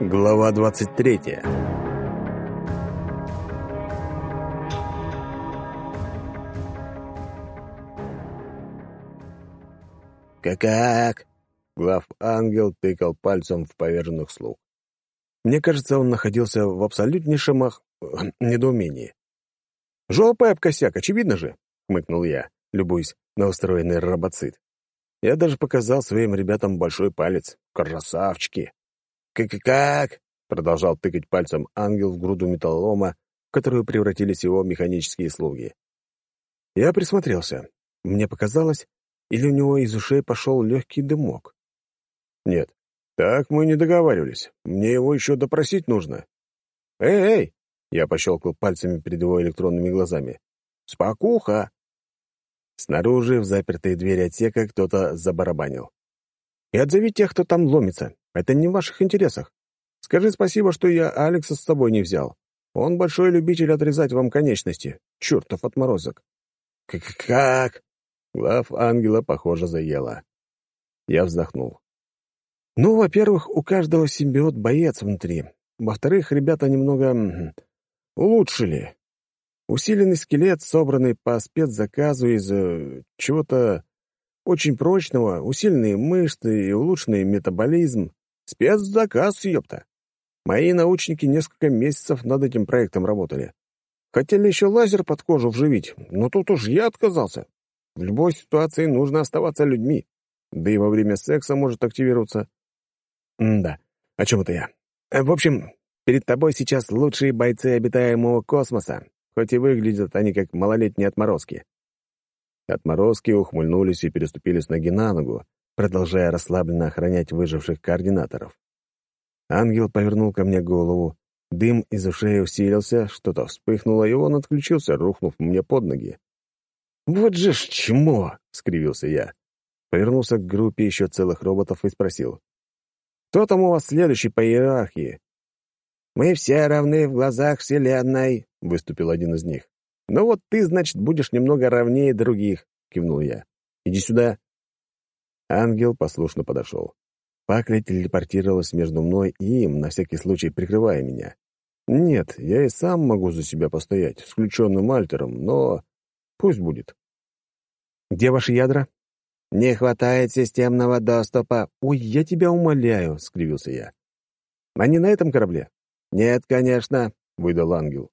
Глава 23 «Как-как?» Глав ангел тыкал пальцем в поверженных слуг. Мне кажется, он находился в абсолютнейшем ах... недоумении. «Жопа об косяк, очевидно же!» — хмыкнул я, любуясь на устроенный робоцит. Я даже показал своим ребятам большой палец. Красавчики! «Как-как?» — продолжал тыкать пальцем ангел в груду металлолома, в которую превратились его механические слуги. Я присмотрелся. Мне показалось, или у него из ушей пошел легкий дымок. Нет, так мы не договаривались. Мне его еще допросить нужно. «Эй, эй!» — я пощелкал пальцами перед его электронными глазами. «Спокуха!» Снаружи, в запертые двери отсека, кто-то забарабанил. «И отзови тех, кто там ломится. Это не в ваших интересах. Скажи спасибо, что я Алекса с собой не взял. Он большой любитель отрезать вам конечности. Чертов отморозок. Как? Глав ангела, похоже, заела. Я вздохнул. Ну, во-первых, у каждого симбиот боец внутри. Во-вторых, ребята немного улучшили. Усиленный скелет, собранный по спецзаказу из э, чего-то очень прочного, усиленные мышцы и улучшенный метаболизм. Спецзаказ, ёпта. Мои научники несколько месяцев над этим проектом работали. Хотели еще лазер под кожу вживить, но тут уж я отказался. В любой ситуации нужно оставаться людьми. Да и во время секса может активироваться. М да, о чем это я? Э, в общем, перед тобой сейчас лучшие бойцы обитаемого космоса, хоть и выглядят они как малолетние отморозки. Отморозки ухмыльнулись и переступили с ноги на ногу, продолжая расслабленно охранять выживших координаторов. Ангел повернул ко мне голову, дым из ушей усилился, что-то вспыхнуло, и он отключился, рухнув мне под ноги. «Вот же ж чмо!» — скривился я. Повернулся к группе еще целых роботов и спросил. «Кто там у вас следующий по иерархии?» «Мы все равны в глазах Вселенной», — выступил один из них. «Ну вот ты, значит, будешь немного ровнее других», — кивнул я. «Иди сюда». Ангел послушно подошел. Пакля телепортировалась между мной и им, на всякий случай прикрывая меня. Нет, я и сам могу за себя постоять, с включенным альтером, но пусть будет. «Где ваши ядра?» «Не хватает системного доступа». «Ой, я тебя умоляю», — скривился я. «Они на этом корабле?» «Нет, конечно», — выдал ангел.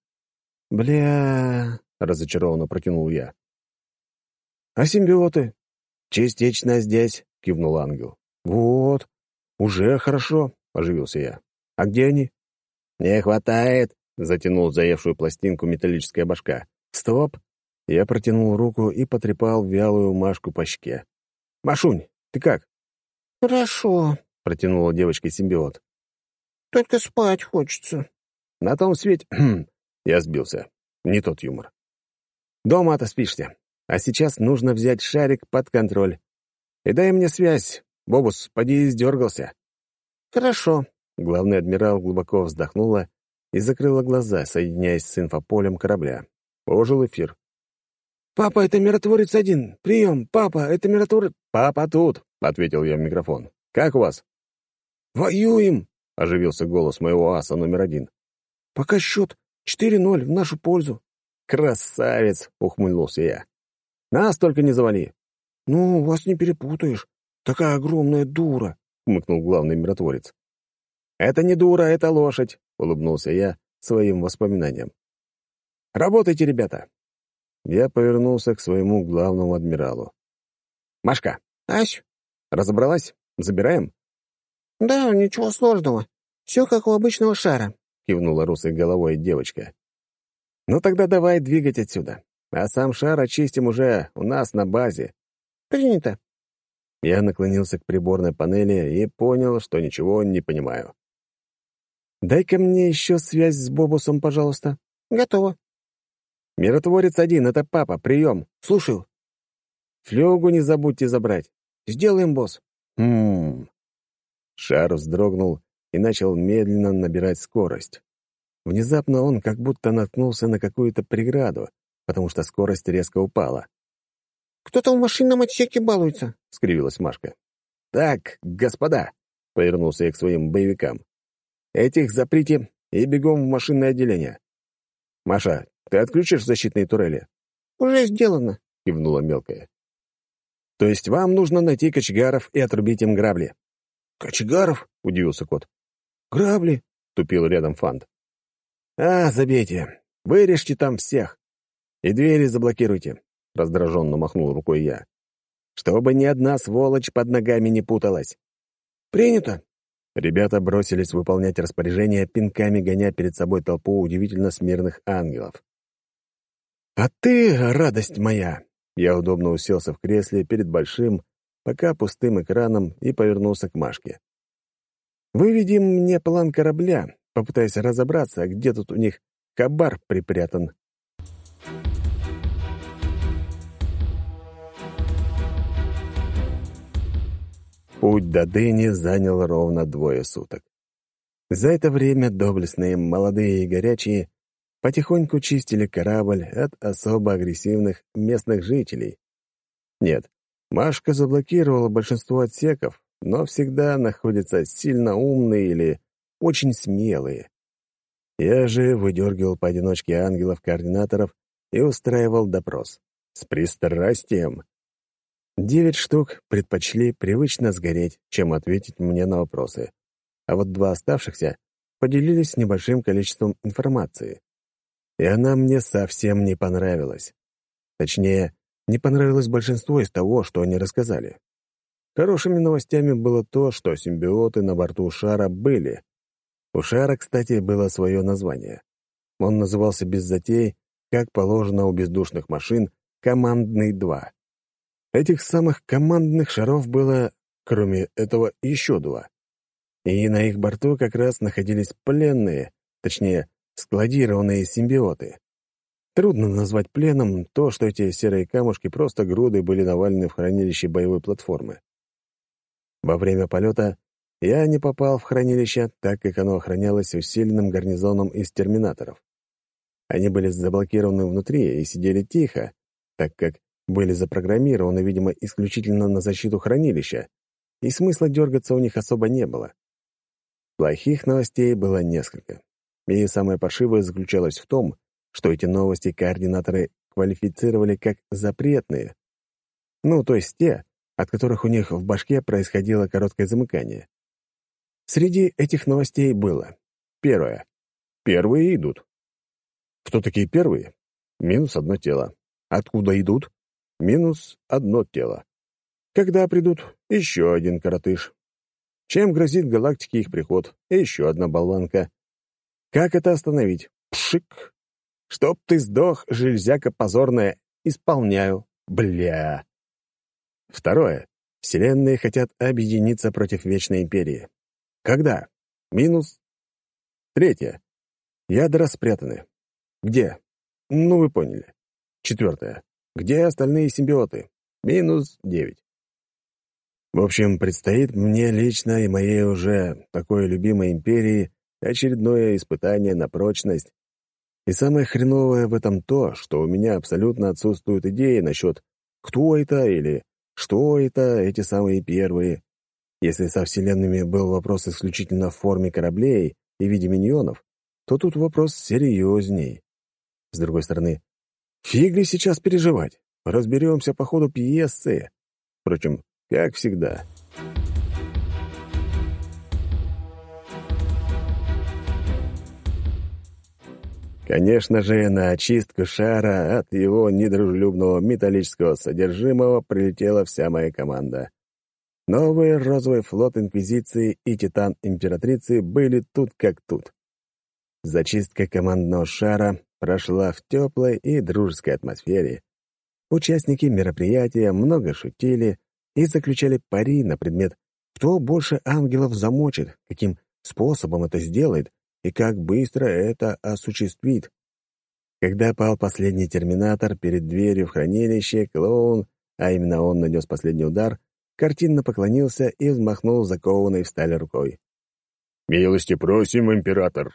«Бля...» — разочарованно протянул я. «А симбиоты?» «Частично здесь», — кивнул ангел. «Вот, уже хорошо», — оживился я. «А где они?» «Не хватает», — затянул заевшую пластинку металлическая башка. «Стоп!» Я протянул руку и потрепал вялую Машку по щеке. «Машунь, ты как?» «Хорошо», — протянула девочка-симбиот. «Только спать хочется». «На том свете...» Я сбился. Не тот юмор. «Дома отоспишься. А сейчас нужно взять шарик под контроль. И дай мне связь. Бобус, поди издергался». «Хорошо». Главный адмирал глубоко вздохнула и закрыла глаза, соединяясь с инфополем корабля. Ожил эфир. «Папа, это миротворец один. Прием, папа, это миротворец...» «Папа тут», — ответил я в микрофон. «Как у вас?» «Воюем», — оживился голос моего аса номер один. «Пока счет 4-0 в нашу пользу». «Красавец!» — ухмыльнулся я. «Нас только не завали». «Ну, вас не перепутаешь. Такая огромная дура», — хмыкнул главный миротворец. «Это не дура, это лошадь», — улыбнулся я своим воспоминаниям. «Работайте, ребята!» Я повернулся к своему главному адмиралу. «Машка!» «Ась!» «Разобралась? Забираем?» «Да, ничего сложного. Все как у обычного шара», — кивнула русой головой девочка. «Ну тогда давай двигать отсюда. А сам шар очистим уже у нас на базе». «Принято». Я наклонился к приборной панели и понял, что ничего не понимаю. «Дай-ка мне еще связь с Бобусом, пожалуйста». «Готово». «Миротворец один, это папа, прием». «Слушаю». «Флюгу не забудьте забрать». «Сделаем, босс». «Хм...» Шар вздрогнул и начал медленно набирать скорость. Внезапно он как будто наткнулся на какую-то преграду, потому что скорость резко упала. «Кто-то в машинном отсеке балуется», — скривилась Машка. «Так, господа», — повернулся я к своим боевикам. Этих заприте и бегом в машинное отделение. Маша, ты отключишь защитные турели?» «Уже сделано», — кивнула мелкая. «То есть вам нужно найти кочегаров и отрубить им грабли?» «Кочегаров?» — удивился кот. «Грабли?» — тупил рядом Фант. «А, забейте. Вырежьте там всех. И двери заблокируйте», — раздраженно махнул рукой я. «Чтобы ни одна сволочь под ногами не путалась». «Принято», Ребята бросились выполнять распоряжение, пинками гоня перед собой толпу удивительно смирных ангелов. «А ты, радость моя!» Я удобно уселся в кресле перед большим, пока пустым экраном и повернулся к Машке. «Выведи мне план корабля, попытаясь разобраться, где тут у них кабар припрятан». Путь до Дыни занял ровно двое суток. За это время доблестные, молодые и горячие потихоньку чистили корабль от особо агрессивных местных жителей. Нет, Машка заблокировала большинство отсеков, но всегда находятся сильно умные или очень смелые. Я же выдергивал поодиночке ангелов-координаторов и устраивал допрос. С пристрастием. Девять штук предпочли привычно сгореть, чем ответить мне на вопросы. А вот два оставшихся поделились небольшим количеством информации. И она мне совсем не понравилась. Точнее, не понравилось большинство из того, что они рассказали. Хорошими новостями было то, что симбиоты на борту шара были. У шара, кстати, было свое название. Он назывался без затей, как положено у бездушных машин, «Командный-2». Этих самых командных шаров было, кроме этого, еще два. И на их борту как раз находились пленные, точнее, складированные симбиоты. Трудно назвать пленом то, что эти серые камушки просто груды были навалены в хранилище боевой платформы. Во время полета я не попал в хранилище, так как оно охранялось усиленным гарнизоном из терминаторов. Они были заблокированы внутри и сидели тихо, так как были запрограммированы, видимо, исключительно на защиту хранилища, и смысла дергаться у них особо не было. Плохих новостей было несколько. И самое паршивое заключалось в том, что эти новости координаторы квалифицировали как запретные. Ну, то есть те, от которых у них в башке происходило короткое замыкание. Среди этих новостей было. Первое. Первые идут. Кто такие первые? Минус одно тело. Откуда идут? Минус одно тело. Когда придут, еще один коротыш. Чем грозит галактике их приход? Еще одна болванка. Как это остановить? Пшик! Чтоб ты сдох, железяка позорная. Исполняю. Бля. Второе. Вселенные хотят объединиться против Вечной Империи. Когда? Минус. Третье. Ядра спрятаны. Где? Ну, вы поняли. Четвертое. Где остальные симбиоты? Минус девять. В общем, предстоит мне лично и моей уже такой любимой империи очередное испытание на прочность. И самое хреновое в этом то, что у меня абсолютно отсутствуют идеи насчет кто это или что это эти самые первые. Если со Вселенными был вопрос исключительно в форме кораблей и виде миньонов, то тут вопрос серьезней. С другой стороны, Фиг ли сейчас переживать? Разберемся по ходу пьесы. Впрочем, как всегда. Конечно же, на очистку шара от его недружелюбного металлического содержимого прилетела вся моя команда. Новый розовый флот Инквизиции и Титан Императрицы были тут как тут. Зачистка командного шара прошла в теплой и дружеской атмосфере. Участники мероприятия много шутили и заключали пари на предмет, кто больше ангелов замочит, каким способом это сделает и как быстро это осуществит. Когда пал последний терминатор перед дверью в хранилище, клоун, а именно он нанес последний удар, картинно поклонился и взмахнул закованной в сталь рукой. «Милости просим, император!»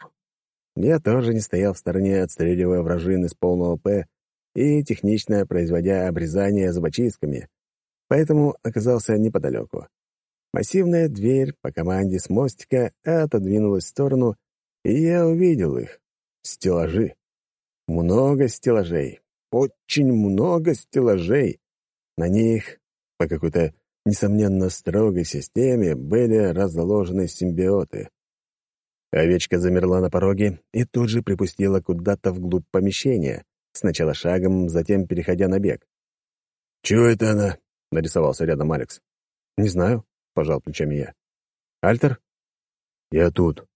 Я тоже не стоял в стороне, отстреливая вражин из полного «П» и технично производя обрезание зубочистками, поэтому оказался неподалеку. Массивная дверь по команде с мостика отодвинулась в сторону, и я увидел их. Стеллажи. Много стеллажей. Очень много стеллажей. На них, по какой-то, несомненно, строгой системе, были разложены симбиоты. Овечка замерла на пороге и тут же припустила куда-то вглубь помещения, сначала шагом, затем переходя на бег. «Чего это она?» — нарисовался рядом Алекс. «Не знаю», — пожал плечами я. «Альтер?» «Я тут».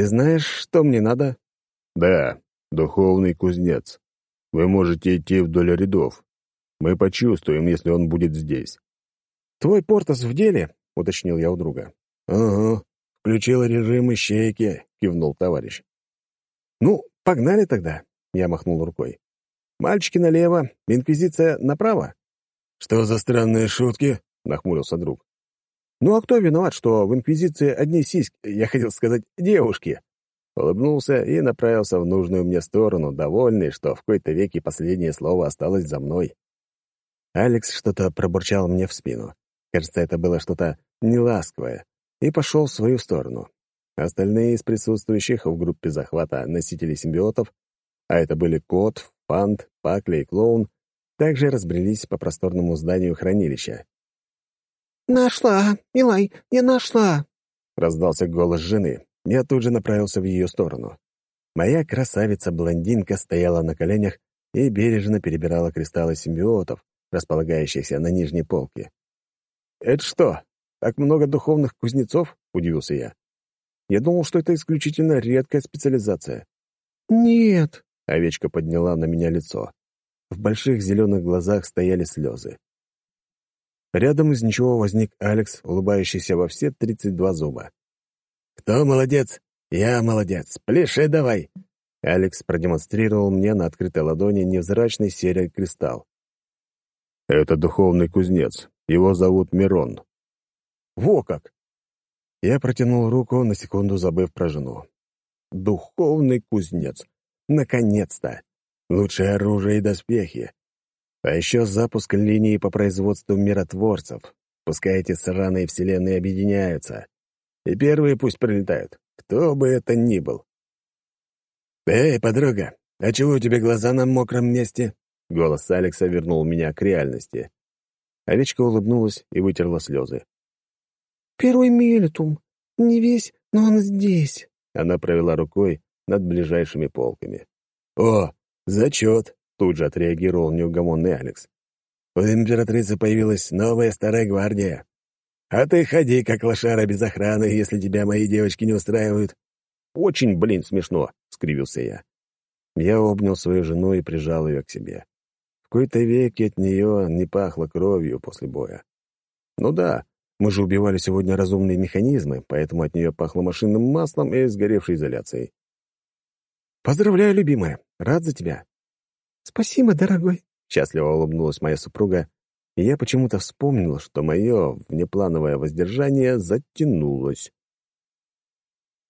«Ты знаешь, что мне надо?» «Да, духовный кузнец. Вы можете идти вдоль рядов. Мы почувствуем, если он будет здесь». «Твой Портос в деле?» — уточнил я у друга. «Ага, включил режим ищейки», — кивнул товарищ. «Ну, погнали тогда», — я махнул рукой. «Мальчики налево, инквизиция направо». «Что за странные шутки?» — нахмурился друг. «Ну а кто виноват, что в инквизиции одни сиськи, я хотел сказать, девушки?» Улыбнулся и направился в нужную мне сторону, довольный, что в какой-то веке последнее слово осталось за мной. Алекс что-то пробурчал мне в спину. Кажется, это было что-то неласковое, и пошел в свою сторону. Остальные из присутствующих в группе захвата носителей симбиотов, а это были Кот, Фант, Пакли и Клоун, также разбрелись по просторному зданию хранилища. «Нашла! Илай, я нашла!» — раздался голос жены. Я тут же направился в ее сторону. Моя красавица-блондинка стояла на коленях и бережно перебирала кристаллы симбиотов, располагающихся на нижней полке. «Это что, так много духовных кузнецов?» — удивился я. «Я думал, что это исключительно редкая специализация». «Нет», — овечка подняла на меня лицо. В больших зеленых глазах стояли слезы. Рядом из ничего возник Алекс, улыбающийся во все тридцать два зуба. «Кто молодец? Я молодец. Пляши давай!» Алекс продемонстрировал мне на открытой ладони невзрачный серый кристалл. «Это духовный кузнец. Его зовут Мирон». «Во как!» Я протянул руку, на секунду забыв про жену. «Духовный кузнец. Наконец-то! Лучшее оружие и доспехи. А еще запуск линии по производству миротворцев. Пускай эти сраные вселенные объединяются. И первые пусть прилетают, кто бы это ни был. «Эй, подруга, а чего у тебя глаза на мокром месте?» Голос Алекса вернул меня к реальности. Овечка улыбнулась и вытерла слезы. «Первый мелитум. Не весь, но он здесь». Она провела рукой над ближайшими полками. «О, зачет!» — тут же отреагировал неугомонный Алекс. «У императрицы появилась новая старая гвардия. А ты ходи, как лошара без охраны, если тебя мои девочки не устраивают». «Очень, блин, смешно», — скривился я. Я обнял свою жену и прижал ее к себе. В какой-то веке от нее не пахло кровью после боя. Ну да, мы же убивали сегодня разумные механизмы, поэтому от нее пахло машинным маслом и сгоревшей изоляцией. «Поздравляю, любимая! Рад за тебя!» «Спасибо, дорогой!» — счастливо улыбнулась моя супруга, и я почему-то вспомнил, что мое внеплановое воздержание затянулось.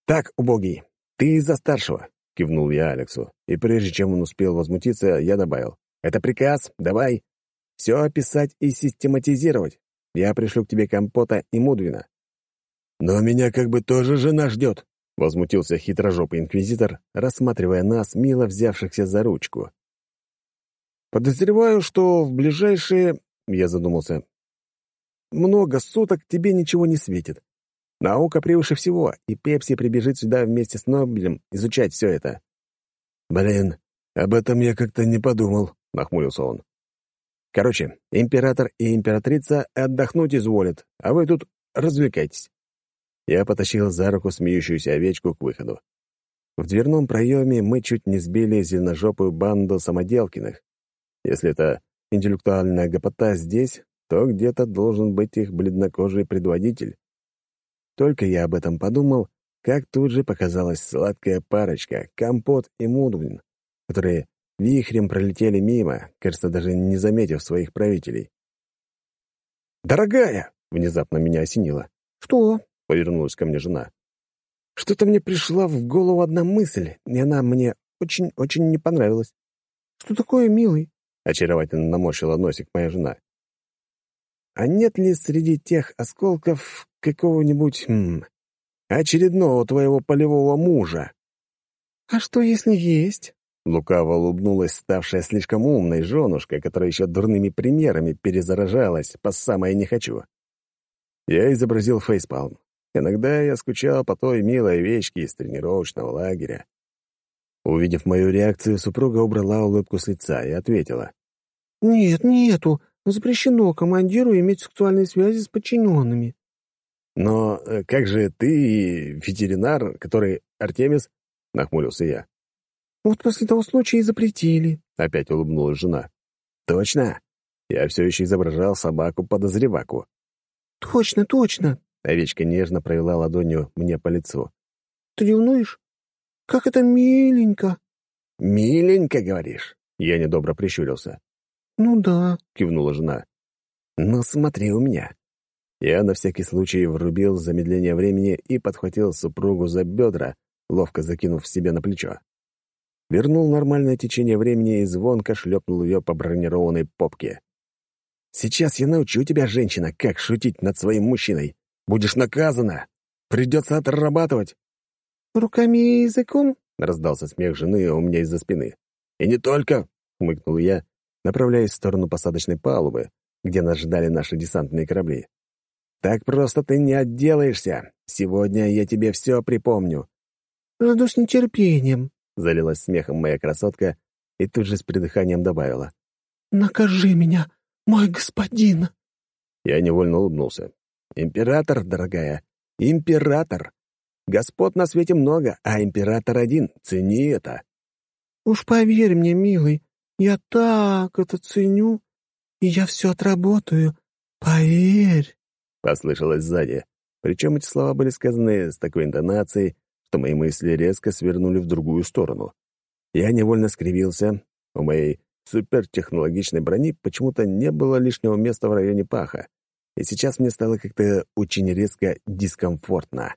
«Так, убогий, ты из-за старшего!» — кивнул я Алексу, и прежде чем он успел возмутиться, я добавил. «Это приказ, давай! Все описать и систематизировать. Я пришлю к тебе компота и мудвина». «Но меня как бы тоже жена ждет», — возмутился хитрожопый инквизитор, рассматривая нас, мило взявшихся за ручку. «Подозреваю, что в ближайшие я задумался. «Много суток тебе ничего не светит. Наука превыше всего, и Пепси прибежит сюда вместе с Нобелем изучать все это». «Блин, об этом я как-то не подумал», — нахмурился он. «Короче, император и императрица отдохнуть изволят, а вы тут развлекайтесь». Я потащил за руку смеющуюся овечку к выходу. В дверном проеме мы чуть не сбили зеленожопую банду самоделкиных. Если это интеллектуальная гопота здесь, то где-то должен быть их бледнокожий предводитель. Только я об этом подумал, как тут же показалась сладкая парочка, компот и мудвин, которые вихрем пролетели мимо, кажется, даже не заметив своих правителей. «Дорогая!» — внезапно меня осенило. «Что?» — повернулась ко мне жена. «Что-то мне пришла в голову одна мысль, и она мне очень-очень не понравилась. Что такое, милый?» — очаровательно наморщила носик моя жена. а нет ли среди тех осколков какого-нибудь очередного твоего полевого мужа?» «А что, если есть?» Лукаво улыбнулась ставшая слишком умной женушка, которая еще дурными примерами перезаражалась по самое «не хочу». Я изобразил фейспалм. Иногда я скучал по той милой овечке из тренировочного лагеря. Увидев мою реакцию, супруга убрала улыбку с лица и ответила. «Нет, нету. Запрещено командиру иметь сексуальные связи с подчиненными». «Но э, как же ты, ветеринар, который Артемис?» — нахмурился я. «Вот после того случая и запретили», — опять улыбнулась жена. «Точно. Я все еще изображал собаку-подозреваку». «Точно, точно», — овечка нежно провела ладонью мне по лицу. «Ты ревнуешь? Как это миленько!» «Миленько, говоришь?» Я недобро прищурился. «Ну да», — кивнула жена. «Ну смотри у меня». Я на всякий случай врубил замедление времени и подхватил супругу за бедра, ловко закинув себе на плечо вернул нормальное течение времени и звонко шлепнул ее по бронированной попке. «Сейчас я научу тебя, женщина, как шутить над своим мужчиной. Будешь наказана. Придется отрабатывать». «Руками и языком?» — раздался смех жены у меня из-за спины. «И не только!» — хмыкнул я, направляясь в сторону посадочной палубы, где нас ждали наши десантные корабли. «Так просто ты не отделаешься. Сегодня я тебе все припомню». «Жду с нетерпением», — залилась смехом моя красотка и тут же с придыханием добавила. «Накажи меня, мой господин!» Я невольно улыбнулся. «Император, дорогая, император! Господ на свете много, а император один. Цени это!» «Уж поверь мне, милый, я так это ценю, и я все отработаю. Поверь!» — послышалось сзади. Причем эти слова были сказаны с такой интонацией, что мои мысли резко свернули в другую сторону. Я невольно скривился. У моей супертехнологичной брони почему-то не было лишнего места в районе паха, и сейчас мне стало как-то очень резко дискомфортно.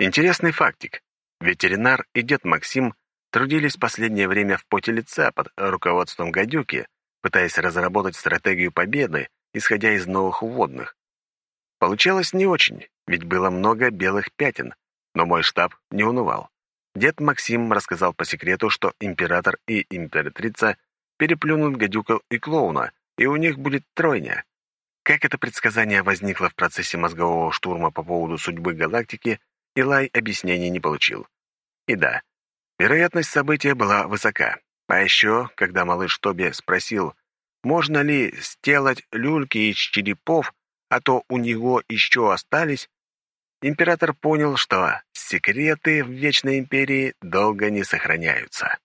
Интересный фактик. Ветеринар и дед Максим трудились последнее время в поте лица под руководством гадюки, пытаясь разработать стратегию победы, исходя из новых вводных. Получалось не очень, ведь было много белых пятен, но мой штаб не унывал. Дед Максим рассказал по секрету, что император и императрица переплюнут гадюка и клоуна, и у них будет тройня. Как это предсказание возникло в процессе мозгового штурма по поводу судьбы галактики, Илай объяснений не получил. И да, вероятность события была высока. А еще, когда малыш Тоби спросил, можно ли сделать люльки из черепов, а то у него еще остались, император понял, что секреты в Вечной Империи долго не сохраняются.